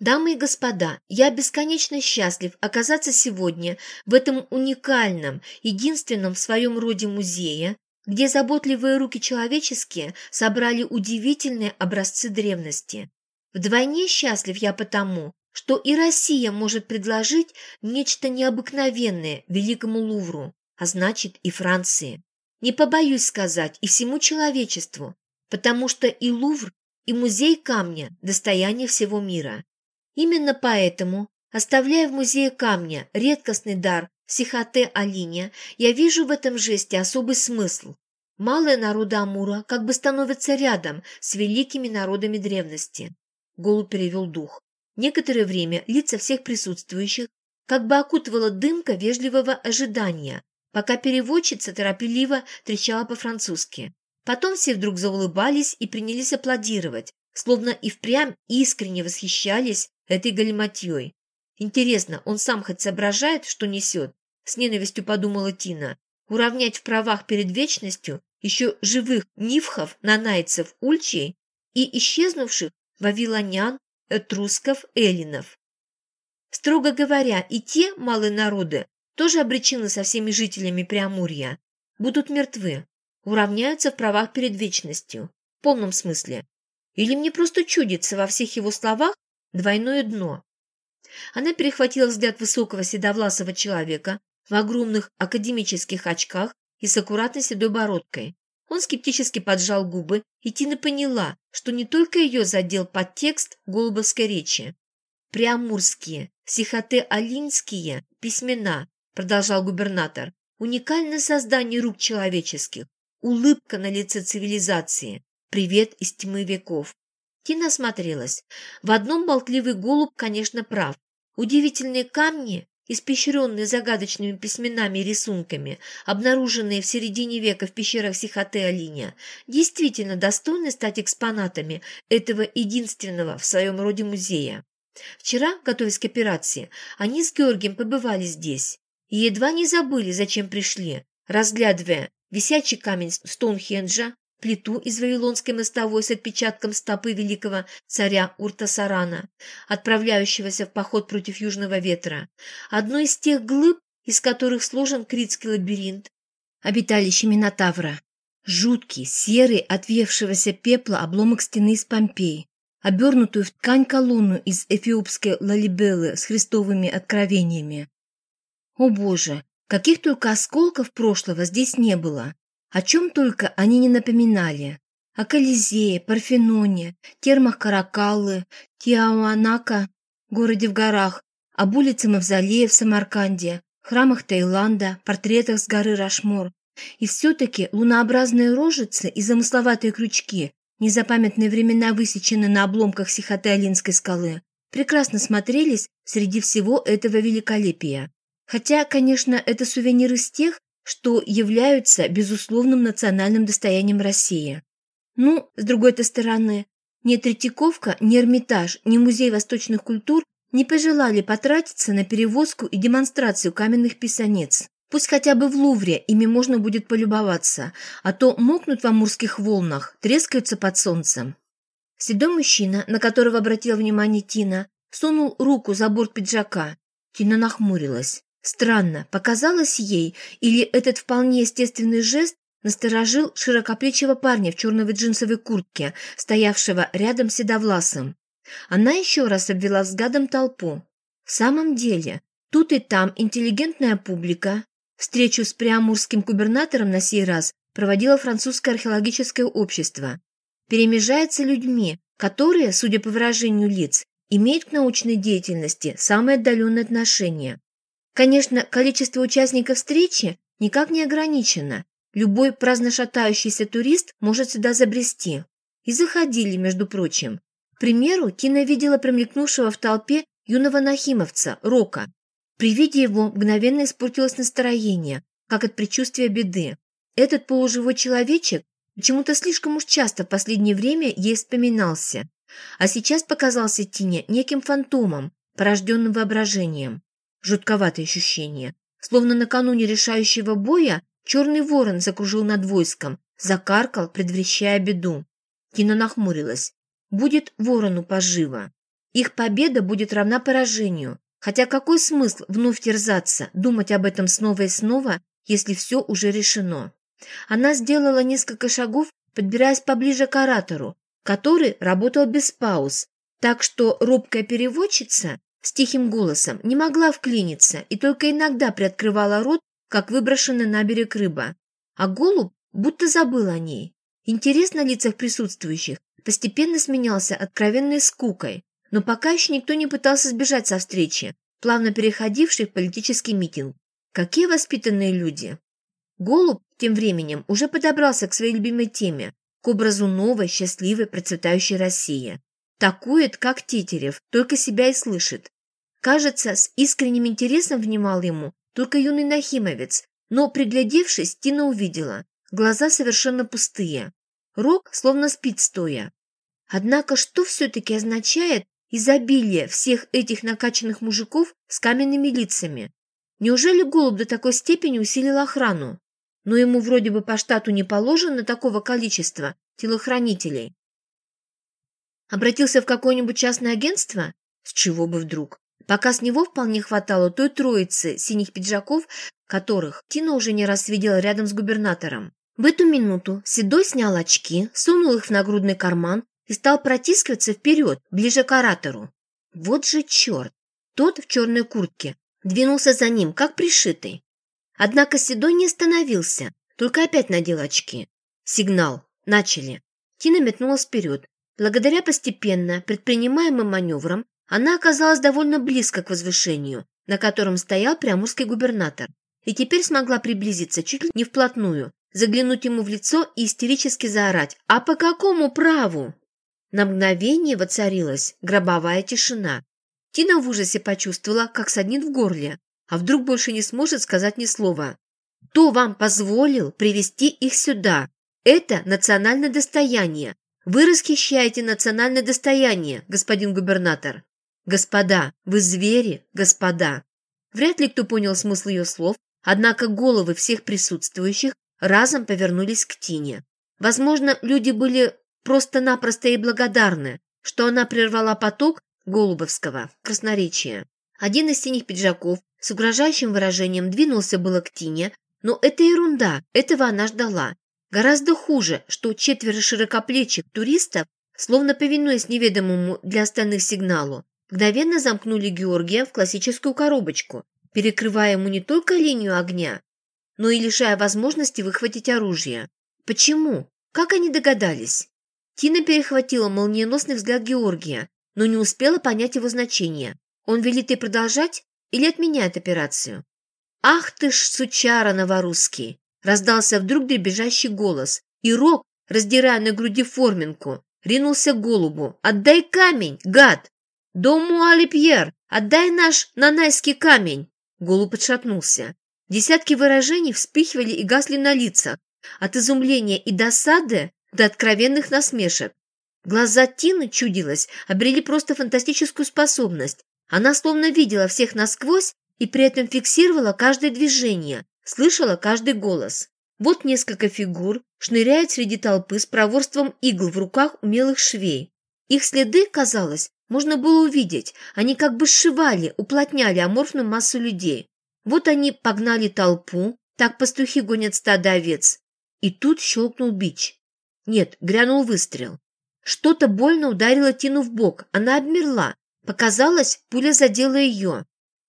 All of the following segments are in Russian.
Дамы и господа, я бесконечно счастлив оказаться сегодня в этом уникальном, единственном в своем роде музее, где заботливые руки человеческие собрали удивительные образцы древности. Вдвойне счастлив я потому, что и Россия может предложить нечто необыкновенное Великому Лувру, а значит и Франции. Не побоюсь сказать и всему человечеству, потому что и Лувр, и музей камня – достояние всего мира. Именно поэтому, оставляя в музее камня редкостный дар Сихоте Алине, я вижу в этом жесте особый смысл. Малые народы Амура как бы становятся рядом с великими народами древности. Голубь перевел дух. Некоторое время лица всех присутствующих как бы окутывала дымка вежливого ожидания, пока переводчица торопливо трещала по-французски. Потом все вдруг заулыбались и принялись аплодировать, словно и впрямь искренне восхищались этой галиматьей. Интересно, он сам хоть соображает, что несет? С ненавистью подумала Тина. Уравнять в правах перед вечностью еще живых нивхов, нанайцев, ульчей и исчезнувших вавилонян, этрусков, эллинов. Строго говоря, и те малые народы тоже обречены со всеми жителями Преамурья, будут мертвы, уравняются в правах перед вечностью, в полном смысле. Или мне просто чудится во всех его словах двойное дно. Она перехватила взгляд высокого седовласого человека в огромных академических очках и с аккуратной седой бородкой. Он скептически поджал губы, и Тина поняла, что не только ее задел подтекст голубовской речи. «Преамурские, сихоте-алинские письмена», продолжал губернатор, «уникальное создание рук человеческих, улыбка на лице цивилизации, привет из тьмы веков. Тина осмотрелась. В одном болтливый голубь, конечно, прав. Удивительные камни, испещренные загадочными письменами и рисунками, обнаруженные в середине века в пещерах Сихоте-Алиня, действительно достойны стать экспонатами этого единственного в своем роде музея. Вчера, готовясь к операции, они с Георгием побывали здесь и едва не забыли, зачем пришли, разглядывая висячий камень Стоунхенджа, плиту из Вавилонской мостовой с отпечатком стопы великого царя Уртасарана, отправляющегося в поход против южного ветра, одну из тех глыб, из которых сложен Критский лабиринт, обиталище Минотавра. Жуткий, серый, отвевшегося пепла обломок стены из Помпеи, обернутую в ткань колонну из эфиопской лалибелы с христовыми откровениями. О боже, каких только осколков прошлого здесь не было! О чем только они не напоминали. О Колизее, Парфеноне, термах Каракаллы, Тиауанака, городе в горах, об улице Мавзолея в Самарканде, храмах Таиланда, портретах с горы Рашмор. И все-таки лунообразные рожицы и замысловатые крючки, незапамятные времена высечены на обломках Сихотэ-Алинской скалы, прекрасно смотрелись среди всего этого великолепия. Хотя, конечно, это сувенир из тех, что являются безусловным национальным достоянием России. Ну, с другой-то стороны, ни Третьяковка, ни Эрмитаж, ни Музей восточных культур не пожелали потратиться на перевозку и демонстрацию каменных писанец. Пусть хотя бы в Лувре ими можно будет полюбоваться, а то мокнут в амурских волнах, трескаются под солнцем. Седой мужчина, на которого обратила внимание Тина, сунул руку за борт пиджака. Тина нахмурилась. Странно, показалось ей, или этот вполне естественный жест насторожил широкоплечего парня в черной джинсовой куртке, стоявшего рядом с седовласым. Она еще раз обвела взглядом толпу. В самом деле, тут и там интеллигентная публика. Встречу с приамурским губернатором на сей раз проводило французское археологическое общество. Перемежается людьми, которые, судя по выражению лиц, имеют к научной деятельности самое отдаленное отношение. Конечно, количество участников встречи никак не ограничено. Любой праздно шатающийся турист может сюда забрести. И заходили, между прочим. К примеру, Тина видела промелькнувшего в толпе юного нахимовца, Рока. При виде его мгновенно испортилось настроение, как от предчувствия беды. Этот полуживой человечек почему-то слишком уж часто в последнее время ей вспоминался, а сейчас показался Тине неким фантомом, порожденным воображением. Жутковатое ощущение. Словно накануне решающего боя черный ворон закружил над войском, закаркал, предвещая беду. Тина нахмурилась. Будет ворону поживо. Их победа будет равна поражению. Хотя какой смысл вновь терзаться, думать об этом снова и снова, если все уже решено? Она сделала несколько шагов, подбираясь поближе к оратору, который работал без пауз, так что робкая переводчица с тихим голосом не могла вклиниться и только иногда приоткрывала рот, как выброшенная на берег рыба. А голубь будто забыл о ней. Интерес на лицах присутствующих постепенно сменялся откровенной скукой, но пока еще никто не пытался сбежать со встречи, плавно переходившей в политический митинг. Какие воспитанные люди! Голубь тем временем уже подобрался к своей любимой теме, к образу новой, счастливой, процветающей России. Такует, как Тетерев, только себя и слышит. Кажется, с искренним интересом внимал ему только юный Нахимовец, но, приглядевшись, Тина увидела. Глаза совершенно пустые. Рог словно спит стоя. Однако что все-таки означает изобилие всех этих накачанных мужиков с каменными лицами? Неужели голубь до такой степени усилил охрану? Но ему вроде бы по штату не положено такого количества телохранителей. Обратился в какое-нибудь частное агентство? С чего бы вдруг? Пока с него вполне хватало той троицы синих пиджаков, которых Тина уже не раз видела рядом с губернатором. В эту минуту Седой снял очки, сунул их в нагрудный карман и стал протискиваться вперед, ближе к оратору. Вот же черт! Тот в черной куртке двинулся за ним, как пришитый. Однако Седой не остановился, только опять надел очки. Сигнал. Начали. Тина метнулась вперед. Благодаря постепенно предпринимаемым маневрам она оказалась довольно близко к возвышению, на котором стоял приамурский губернатор, и теперь смогла приблизиться чуть ли не вплотную, заглянуть ему в лицо и истерически заорать «А по какому праву?». На мгновение воцарилась гробовая тишина. Тина в ужасе почувствовала, как саднит в горле а вдруг больше не сможет сказать ни слова. Кто вам позволил привести их сюда? Это национальное достояние. Вы расхищаете национальное достояние, господин губернатор. Господа, вы звери, господа. Вряд ли кто понял смысл ее слов, однако головы всех присутствующих разом повернулись к Тине. Возможно, люди были просто-напросто ей благодарны, что она прервала поток голубовского красноречия. Один из синих пиджаков с угрожающим выражением двинулся было к Тине, но это ерунда, этого она ждала. Гораздо хуже, что четверо широкоплечих туристов, словно повинуясь неведомому для остальных сигналу, мгновенно замкнули Георгия в классическую коробочку, перекрывая ему не только линию огня, но и лишая возможности выхватить оружие. Почему? Как они догадались? Тина перехватила молниеносный взгляд Георгия, но не успела понять его значение. Он велит ей продолжать? или отменяет операцию. «Ах ты ж, сучара новорусский!» Раздался вдруг дребезжащий голос, и Рок, раздирая на груди форминку, ринулся к голубу. «Отдай камень, гад! Дому Алипьер, отдай наш нанайский камень!» Голубь отшатнулся. Десятки выражений вспыхивали и гасли на лицах, от изумления и досады до откровенных насмешек. Глаза Тины, чудилось, обрели просто фантастическую способность она словно видела всех насквозь и при этом фиксировала каждое движение, слышала каждый голос. Вот несколько фигур шныряют среди толпы с проворством игл в руках умелых швей. Их следы, казалось, можно было увидеть. Они как бы сшивали, уплотняли аморфную массу людей. Вот они погнали толпу, так пастухи гонят стадо овец. И тут щелкнул бич. Нет, грянул выстрел. Что-то больно ударило Тину в бок. Она обмерла, Показалось, пуля задела ее.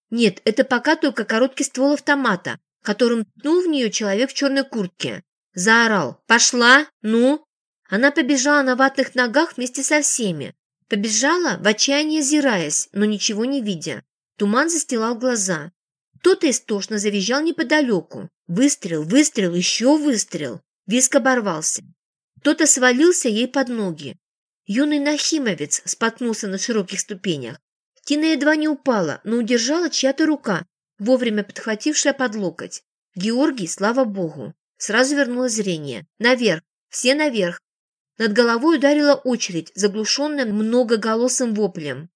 Нет, это пока только короткий ствол автомата, которым ткнул в нее человек в черной куртке. Заорал «Пошла! Ну!» Она побежала на ватных ногах вместе со всеми. Побежала, в отчаянии озираясь, но ничего не видя. Туман застилал глаза. Кто-то истошно завизжал неподалеку. Выстрел, выстрел, еще выстрел. Виск оборвался. Кто-то свалился ей под ноги. Юный нахимовец споткнулся на широких ступенях. Тина едва не упала, но удержала чья-то рука, вовремя подхватившая под локоть. Георгий, слава богу, сразу вернулось зрение. Наверх, все наверх. Над головой ударила очередь, заглушенная многоголосым воплем.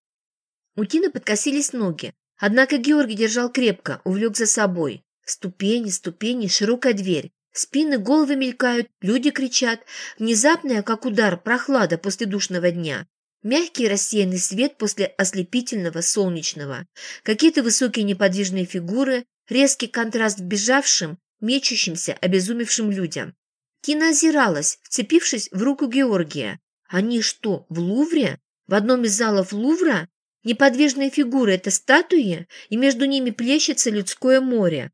У Тины подкосились ноги, однако Георгий держал крепко, увлек за собой. Ступени, ступени, широкая дверь. Спины, головы мелькают, люди кричат. Внезапная, как удар, прохлада после душного дня. Мягкий рассеянный свет после ослепительного солнечного, какие-то высокие неподвижные фигуры, резкий контраст бежавшим, мечущимся, обезумевшим людям. Тина озиралась, вцепившись в руку Георгия. Они что, в Лувре? В одном из залов Лувра? Неподвижные фигуры – это статуи, и между ними плещется людское море.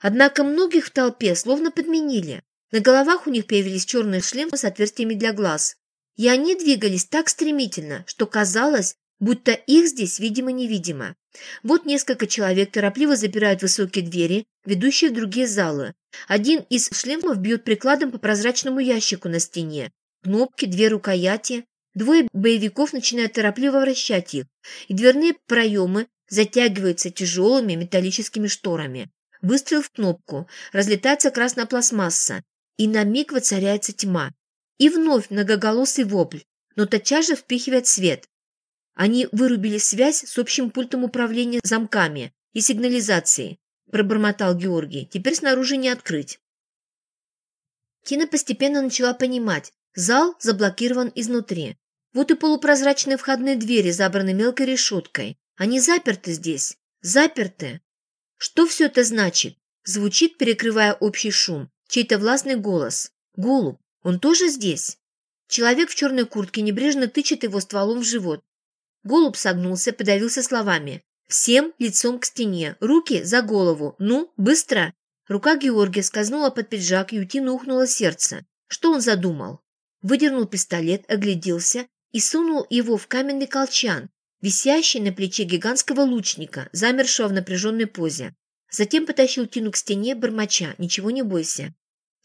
Однако многих в толпе словно подменили. На головах у них появились черные шлемы с отверстиями для глаз. И они двигались так стремительно, что казалось, будто их здесь видимо-невидимо. Вот несколько человек торопливо запирают высокие двери, ведущие в другие залы. Один из шлемов бьет прикладом по прозрачному ящику на стене. Кнопки, две рукояти. Двое боевиков начинают торопливо вращать их, и дверные проемы затягиваются тяжелыми металлическими шторами. Выстрел в кнопку, разлетается красная пластмасса, и на миг воцаряется тьма. И вновь многоголосый вопль, но тотчас же впихивает свет. Они вырубили связь с общим пультом управления замками и сигнализацией, пробормотал Георгий. Теперь снаружи не открыть. Тина постепенно начала понимать. Зал заблокирован изнутри. Вот и полупрозрачные входные двери забраны мелкой решеткой. Они заперты здесь. Заперты. Что все это значит? Звучит, перекрывая общий шум, чей-то властный голос. Голубь, он тоже здесь? Человек в черной куртке небрежно тычет его стволом в живот. Голубь согнулся, подавился словами. «Всем лицом к стене, руки за голову. Ну, быстро!» Рука Георгия скользнула под пиджак, и у Тины ухнуло сердце. Что он задумал? Выдернул пистолет, огляделся и сунул его в каменный колчан, висящий на плече гигантского лучника, замершего в напряженной позе. Затем потащил Тину к стене, бормоча «Ничего не бойся».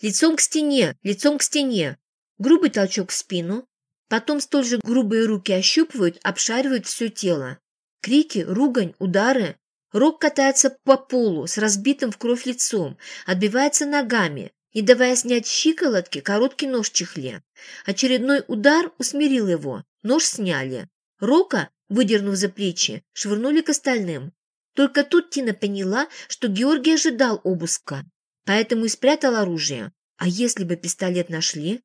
«Лицом к стене! Лицом к стене!» Грубый толчок в спину, Потом столь же грубые руки ощупывают, обшаривают все тело. Крики, ругань, удары. Рок катается по полу с разбитым в кровь лицом, отбивается ногами, не давая снять щиколотки, короткий нож в чехле. Очередной удар усмирил его, нож сняли. Рока, выдернув за плечи, швырнули к остальным. Только тут Тина поняла, что Георгий ожидал обыска, поэтому и спрятал оружие. А если бы пистолет нашли?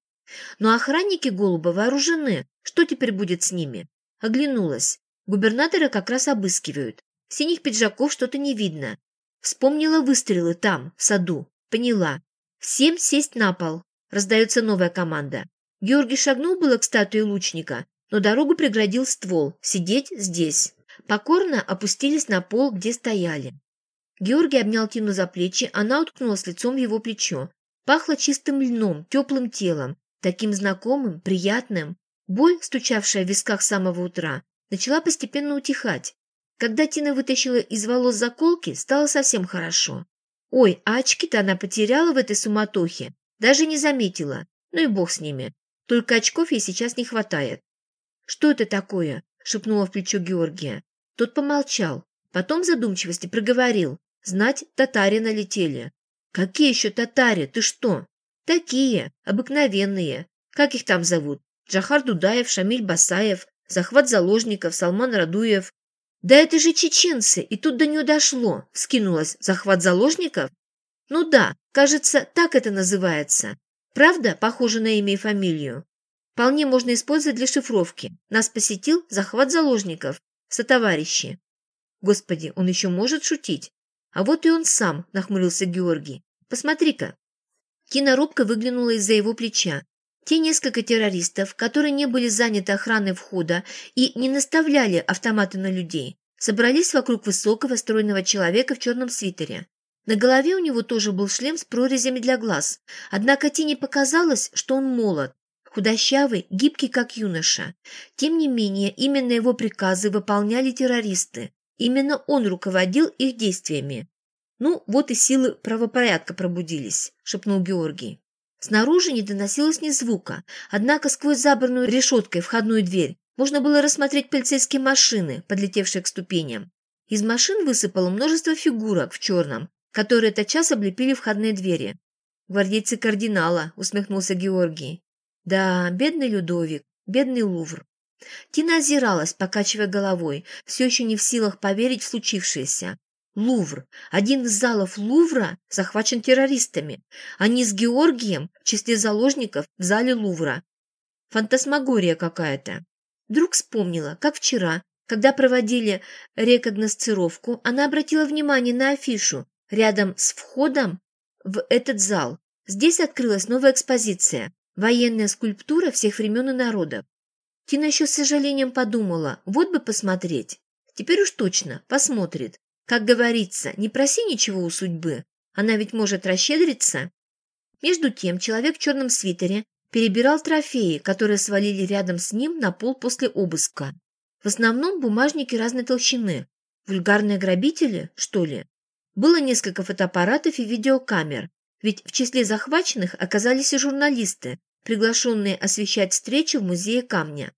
Но охранники Голуба вооружены. Что теперь будет с ними? Оглянулась. Губернатора как раз обыскивают. Синих пиджаков что-то не видно. Вспомнила выстрелы там, в саду. Поняла. Всем сесть на пол. Раздается новая команда. Георгий шагнул было к статуе лучника, но дорогу преградил ствол. Сидеть здесь. Покорно опустились на пол, где стояли. Георгий обнял Тину за плечи, она уткнулась лицом в его плечо. Пахло чистым льном, теплым телом таким знакомым, приятным. Боль, стучавшая в висках с самого утра, начала постепенно утихать. Когда Тина вытащила из волос заколки, стало совсем хорошо. Ой, а очки-то она потеряла в этой суматохе. Даже не заметила. Ну и бог с ними. Только очков ей сейчас не хватает. «Что это такое?» – шепнула в плечо Георгия. Тот помолчал. Потом в задумчивости проговорил. «Знать, татари налетели». «Какие еще татари? Ты что?» Такие, обыкновенные. Как их там зовут? Джахар Дудаев, Шамиль Басаев, захват заложников, Салман Радуев. Да это же чеченцы, и тут до нее дошло. Скинулась захват заложников? Ну да, кажется, так это называется. Правда, похоже на имя и фамилию? Вполне можно использовать для шифровки. Нас посетил захват заложников. Сотоварищи. Господи, он еще может шутить? А вот и он сам, нахмурился Георгий. Посмотри-ка, Кина робко выглянула из-за его плеча. Те несколько террористов, которые не были заняты охраной входа и не наставляли автоматы на людей, собрались вокруг высокого стройного человека в черном свитере. На голове у него тоже был шлем с прорезями для глаз, однако Тине показалось, что он молод, худощавый, гибкий, как юноша. Тем не менее, именно его приказы выполняли террористы. Именно он руководил их действиями. «Ну, вот и силы правопорядка пробудились», – шепнул Георгий. Снаружи не доносилось ни звука, однако сквозь забранную решеткой входную дверь можно было рассмотреть полицейские машины, подлетевшие к ступеням. Из машин высыпало множество фигурок в черном, которые тотчас облепили входные двери. «Гвардейцы кардинала», – усмехнулся Георгий. «Да, бедный Людовик, бедный Лувр». Тина озиралась, покачивая головой, все еще не в силах поверить в случившееся. Лувр. Один из залов Лувра захвачен террористами. Они с Георгием в числе заложников в зале Лувра. Фантасмагория какая-то. Вдруг вспомнила, как вчера, когда проводили рекогносцировку, она обратила внимание на афишу рядом с входом в этот зал. Здесь открылась новая экспозиция – военная скульптура всех времен и народов. Тина еще с сожалением подумала, вот бы посмотреть. Теперь уж точно, посмотрит. Как говорится, не проси ничего у судьбы, она ведь может расщедриться. Между тем человек в черном свитере перебирал трофеи, которые свалили рядом с ним на пол после обыска. В основном бумажники разной толщины. Вульгарные грабители, что ли? Было несколько фотоаппаратов и видеокамер, ведь в числе захваченных оказались и журналисты, приглашенные освещать встречу в музее камня.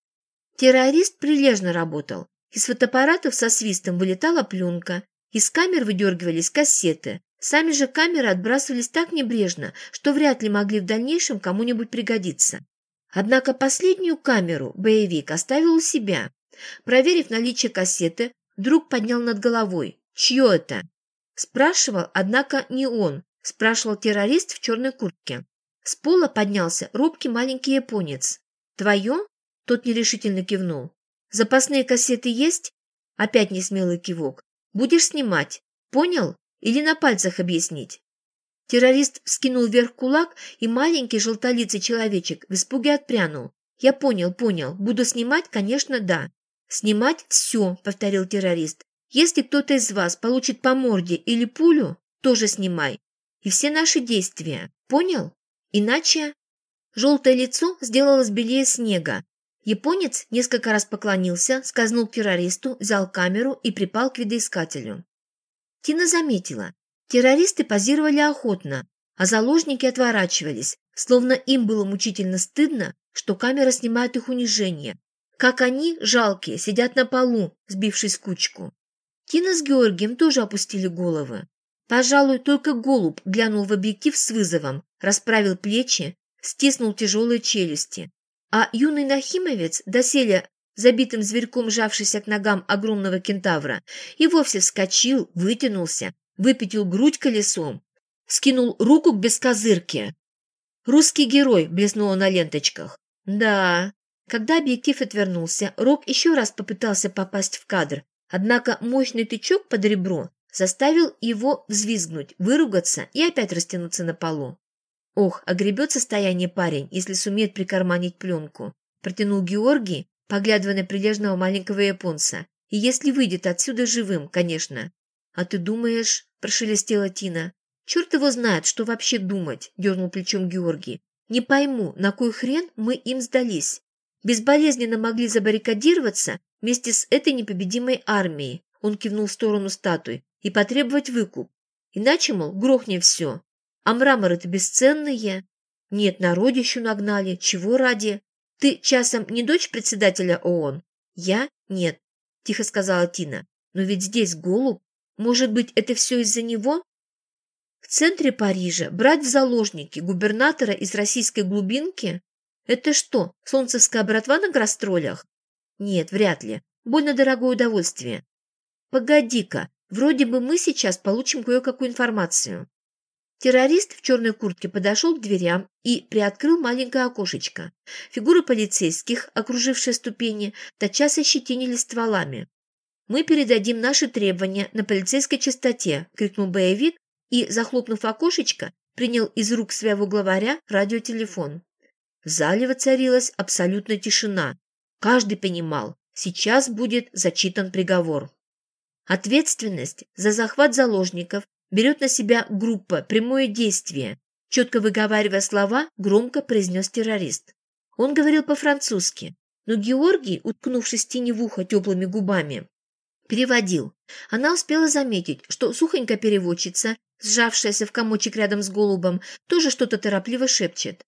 Террорист прилежно работал. Из фотоаппаратов со свистом вылетала пленка, из камер выдергивались кассеты, Сами же камеры отбрасывались так небрежно, что вряд ли могли в дальнейшем кому-нибудь пригодиться. Однако последнюю камеру боевик оставил у себя. Проверив наличие кассеты, вдруг поднял над головой. «Чье это?» Спрашивал, однако не он. Спрашивал террорист в черной куртке. С пола поднялся робкий маленький японец. «Твое?» Тот нерешительно кивнул. «Запасные кассеты есть?» Опять несмелый кивок. «Будешь снимать. Понял?» Или на пальцах объяснить?» Террорист вскинул вверх кулак, и маленький желтолицый человечек в испуге отпрянул. «Я понял, понял. Буду снимать, конечно, да». «Снимать все», — повторил террорист. «Если кто-то из вас получит по морде или пулю, тоже снимай. И все наши действия. Понял? Иначе...» Желтое лицо сделалось белее снега. Японец несколько раз поклонился, скользнул к террористу, взял камеру и припал к видоискателю. Тина заметила, террористы позировали охотно, а заложники отворачивались, словно им было мучительно стыдно, что камера снимает их унижение. Как они, жалкие, сидят на полу, сбившись в кучку. Тина с Георгием тоже опустили головы. Пожалуй, только голубь глянул в объектив с вызовом, расправил плечи, стиснул тяжелые челюсти. А юный нахимовец, доселе забитым зверьком жавшийся к ногам огромного кентавра, и вовсе вскочил, вытянулся, выпятил грудь колесом, скинул руку к бескозырке. «Русский герой!» – блеснуло на ленточках. «Да». Когда объектив отвернулся, Рок еще раз попытался попасть в кадр, однако мощный тычок под ребро заставил его взвизгнуть, выругаться и опять растянуться на полу. Ох, огребет состояние парень, если сумеет прикарманить пленку. Протянул Георгий, поглядывая на прилежного маленького японца. «И если выйдет отсюда живым, конечно». «А ты думаешь...» – прошелестела Тина. «Черт его знает, что вообще думать», – дернул плечом Георгий. «Не пойму, на кой хрен мы им сдались? Безболезненно могли забаррикадироваться вместе с этой непобедимой армией», – он кивнул в сторону статуи, – «и потребовать выкуп. Иначе, мол, грохни все. А мраморы-то бесценные. Нет, народищу нагнали. Чего ради? Ты часом не дочь председателя ООН? Я? Нет, тихо сказала Тина. Но ведь здесь голубь. Может быть, это все из-за него? В центре Парижа брать в заложники губернатора из российской глубинки? Это что, солнцевская братва на гастролях? Нет, вряд ли. Больно дорогое удовольствие. Погоди-ка, вроде бы мы сейчас получим кое-какую информацию. Террорист в черной куртке подошел к дверям и приоткрыл маленькое окошечко. Фигуры полицейских, окружившие ступени, тотчас ощетинили стволами. «Мы передадим наши требования на полицейской частоте», — крикнул боевик и, захлопнув окошечко, принял из рук своего главаря радиотелефон. В зале воцарилась абсолютная тишина. Каждый понимал, сейчас будет зачитан приговор. Ответственность за захват заложников берет на себя группа прямое действие. Четко выговаривая слова, громко произнес террорист. Он говорил по-французски, но Георгий, уткнувшись тени в ухо теплыми губами, переводил. Она успела заметить, что сухонькая переводчица, сжавшаяся в комочек рядом с голубом, тоже что-то торопливо шепчет.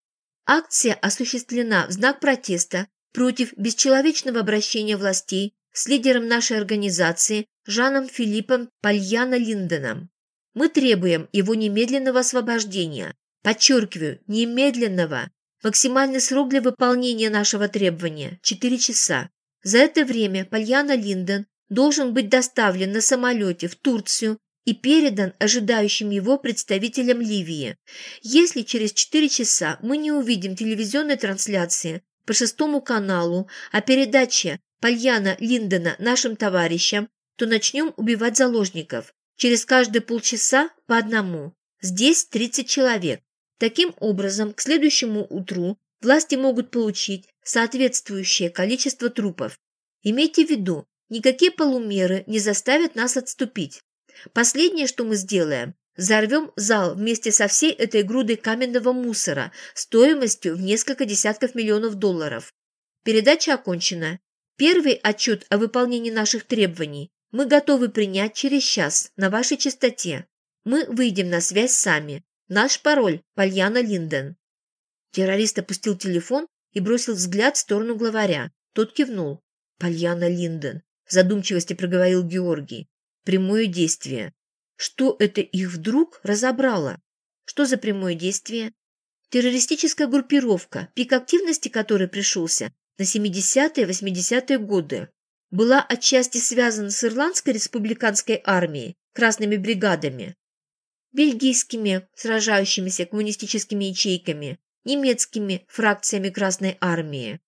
Акция осуществлена в знак протеста против бесчеловечного обращения властей с лидером нашей организации Жаном Филиппом Пальяно Линденом. Мы требуем его немедленного освобождения. Подчеркиваю, немедленного. Максимальный срок для выполнения нашего требования – 4 часа. За это время Пальяна Линден должен быть доставлен на самолете в Турцию и передан ожидающим его представителям Ливии. Если через 4 часа мы не увидим телевизионной трансляции, по шестому каналу о передаче Пальяна Линдена нашим товарищам, то начнем убивать заложников. Через каждые полчаса по одному. Здесь 30 человек. Таким образом, к следующему утру власти могут получить соответствующее количество трупов. Имейте в виду, никакие полумеры не заставят нас отступить. Последнее, что мы сделаем, взорвем зал вместе со всей этой грудой каменного мусора стоимостью в несколько десятков миллионов долларов. Передача окончена. Первый отчет о выполнении наших требований мы готовы принять через час на вашей частоте. Мы выйдем на связь сами. Наш пароль – Пальяна Линден». Террорист опустил телефон и бросил взгляд в сторону главаря. Тот кивнул. «Пальяна Линден», – в задумчивости проговорил Георгий. «Прямое действие. Что это их вдруг разобрало? Что за прямое действие? Террористическая группировка, пик активности которой пришелся на 70-80-е годы, была отчасти связана с Ирландской республиканской армией, красными бригадами, бельгийскими сражающимися коммунистическими ячейками, немецкими фракциями Красной армии.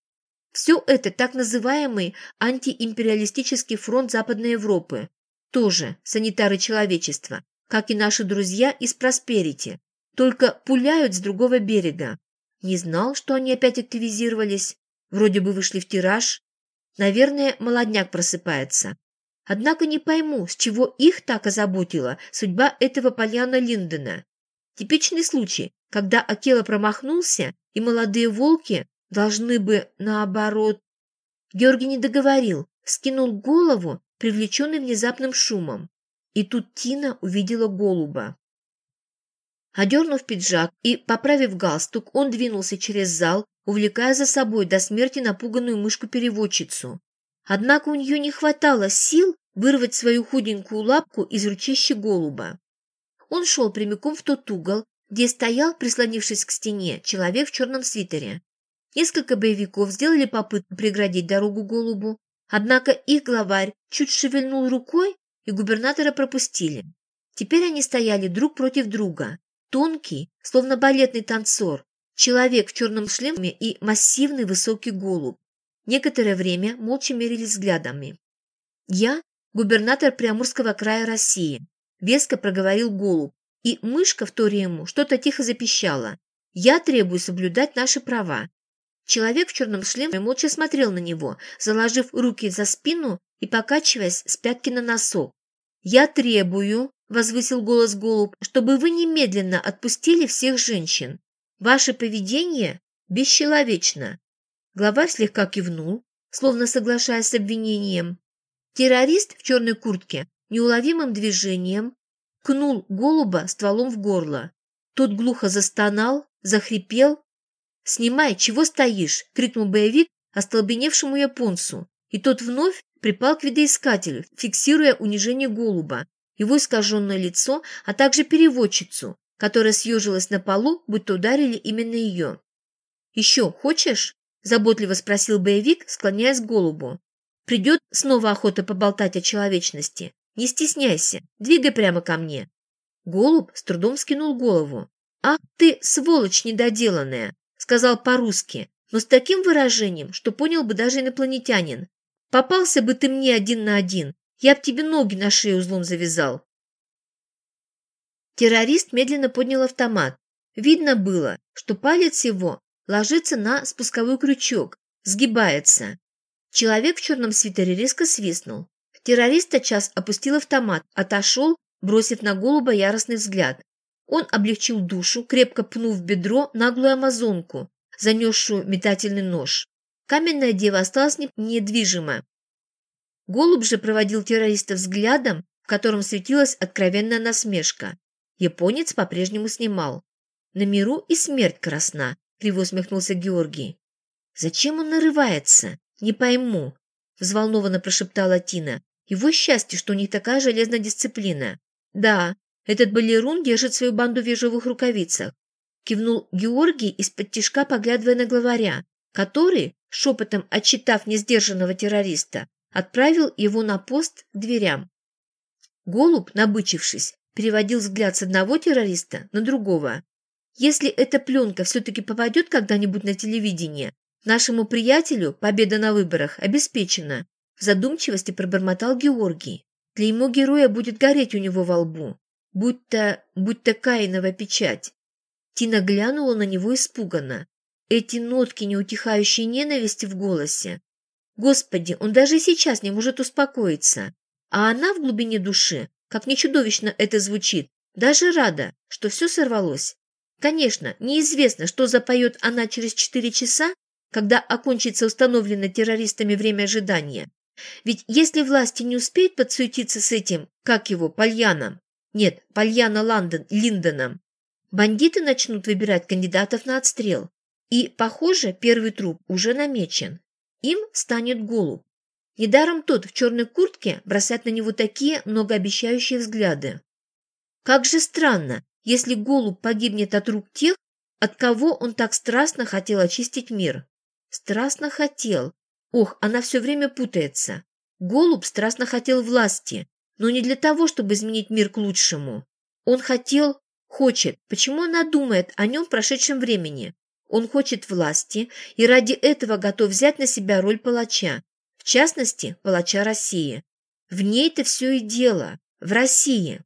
Все это так называемый антиимпериалистический фронт Западной Европы, тоже санитары человечества, как и наши друзья из Просперити, только пуляют с другого берега. Не знал, что они опять активизировались, вроде бы вышли в тираж. Наверное, молодняк просыпается. Однако не пойму, с чего их так озаботила судьба этого Поляна Линдена. Типичный случай, когда Акела промахнулся, и молодые волки должны бы, наоборот... Георгий не договорил, скинул голову привлеченный внезапным шумом. И тут Тина увидела голуба. Одернув пиджак и поправив галстук, он двинулся через зал, увлекая за собой до смерти напуганную мышку-переводчицу. Однако у нее не хватало сил вырвать свою худенькую лапку из ручища голуба. Он шел прямиком в тот угол, где стоял, прислонившись к стене, человек в черном свитере. Несколько боевиков сделали попытку преградить дорогу голубу, Однако их главарь чуть шевельнул рукой, и губернатора пропустили. Теперь они стояли друг против друга. Тонкий, словно балетный танцор, человек в черном шлеме и массивный высокий голубь. Некоторое время молча мерились взглядами. «Я – губернатор Приамурского края России», – веско проговорил голубь, и мышка, в вторя ему, что-то тихо запищала. «Я требую соблюдать наши права. Человек в черном шлеме молча смотрел на него, заложив руки за спину и покачиваясь с пятки на носок. «Я требую», – возвысил голос голубь, – «чтобы вы немедленно отпустили всех женщин. Ваше поведение бесчеловечно». Главарь слегка кивнул, словно соглашаясь с обвинением. Террорист в черной куртке неуловимым движением кнул голуба стволом в горло. Тот глухо застонал, захрипел «Снимай, чего стоишь?» – крикнул боевик остолбеневшему японцу. И тот вновь припал к видоискателю, фиксируя унижение голуба, его искаженное лицо, а также переводчицу, которая съежилась на полу, будто ударили именно ее. «Еще хочешь?» – заботливо спросил боевик, склоняясь к голубу. «Придет снова охота поболтать о человечности. Не стесняйся, двигай прямо ко мне». Голубь с трудом скинул голову. «Ах ты, сволочь недоделанная! сказал по-русски, но с таким выражением, что понял бы даже инопланетянин. «Попался бы ты мне один на один, я б тебе ноги на шею узлом завязал». Террорист медленно поднял автомат. Видно было, что палец его ложится на спусковой крючок, сгибается. Человек в черном свитере резко свистнул. Террорист час опустил автомат, отошел, бросив на голуба яростный взгляд. Он облегчил душу, крепко пнув в бедро наглую амазонку, занесшую метательный нож. Каменная дева осталась недвижима. Голубь же проводил террориста взглядом, в котором светилась откровенная насмешка. Японец по-прежнему снимал. «На миру и смерть красна», — криво усмехнулся Георгий. «Зачем он нарывается? Не пойму», — взволнованно прошептала Тина. «Его счастье, что у них такая железная дисциплина». «Да, этот балерун держит свою банду в ежовых рукавицах. Кивнул Георгий из-под тишка, поглядывая на главаря, который, шепотом отчитав несдержанного террориста, отправил его на пост к дверям. Голубь, набычившись, переводил взгляд с одного террориста на другого. Если эта пленка все-таки попадет когда-нибудь на телевидение, Нашему приятелю победа на выборах обеспечена. В задумчивости пробормотал Георгий. Клеймо героя будет гореть у него во лбу. Будь-то, будь-то Каинова печать. Тина глянула на него испуганно. Эти нотки неутихающей ненависти в голосе. Господи, он даже сейчас не может успокоиться. А она в глубине души, как не чудовищно это звучит, даже рада, что все сорвалось. Конечно, неизвестно, что запоет она через четыре часа, когда окончится установленное террористами время ожидания. Ведь если власти не успеют подсуетиться с этим, как его, Пальяном, нет, Пальяна Лондон, Линдоном, бандиты начнут выбирать кандидатов на отстрел. И, похоже, первый труп уже намечен. Им станет голубь. Недаром тот в черной куртке бросает на него такие многообещающие взгляды. Как же странно, если голубь погибнет от рук тех, от кого он так страстно хотел очистить мир. Страстно хотел. Ох, она все время путается. Голубь страстно хотел власти, но не для того, чтобы изменить мир к лучшему. Он хотел, хочет. Почему она думает о нем в прошедшем времени? Он хочет власти и ради этого готов взять на себя роль палача, в частности, палача России. В ней-то все и дело, в России.